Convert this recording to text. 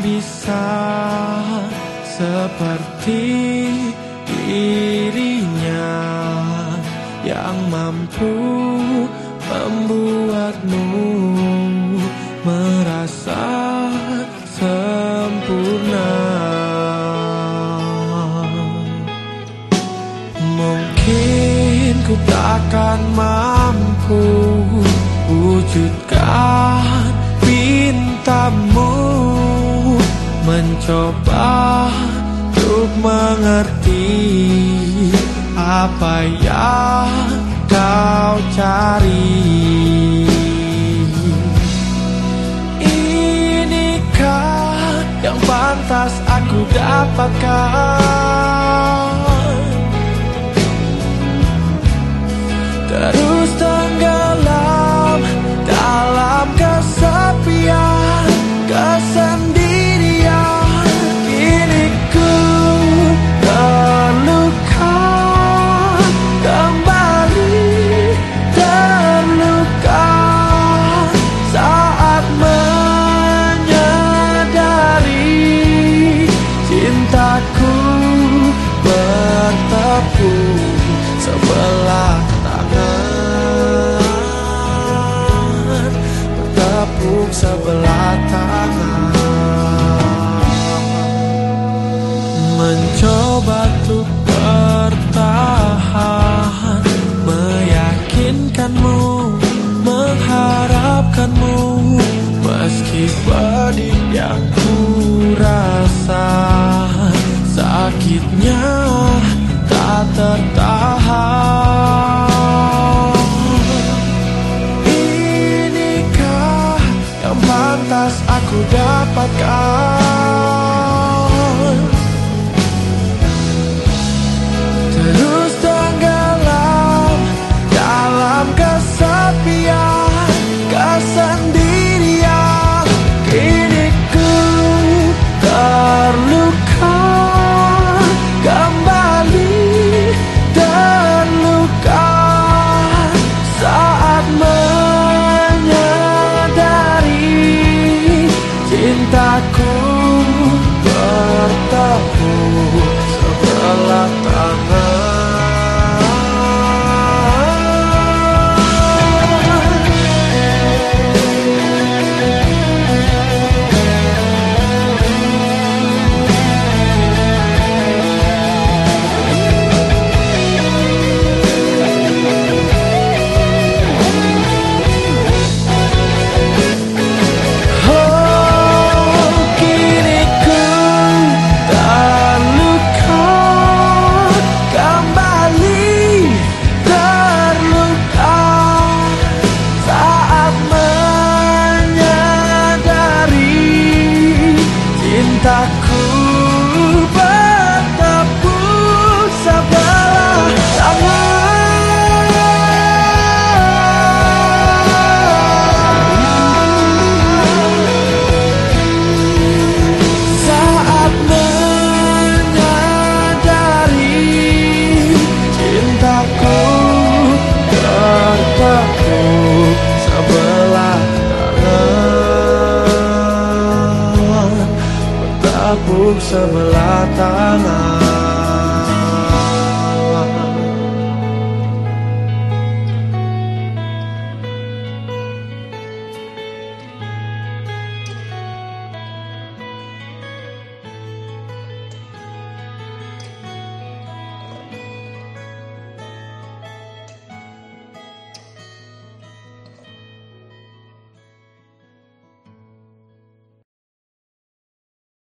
bisa seperti dirinya yang mampu membuatmu merasa sempurna. Mungkin ku takkan mampu wujudkan pintamu mencoba untuk mengerti apa yang kau cari. Inikah yang pantas aku dapatkan? Terus tenggelam bertepuk sebelah tangan bertepuk sebelah tangan. Mencoba untuk bertahan tertarik Bertepuk sebelah tangan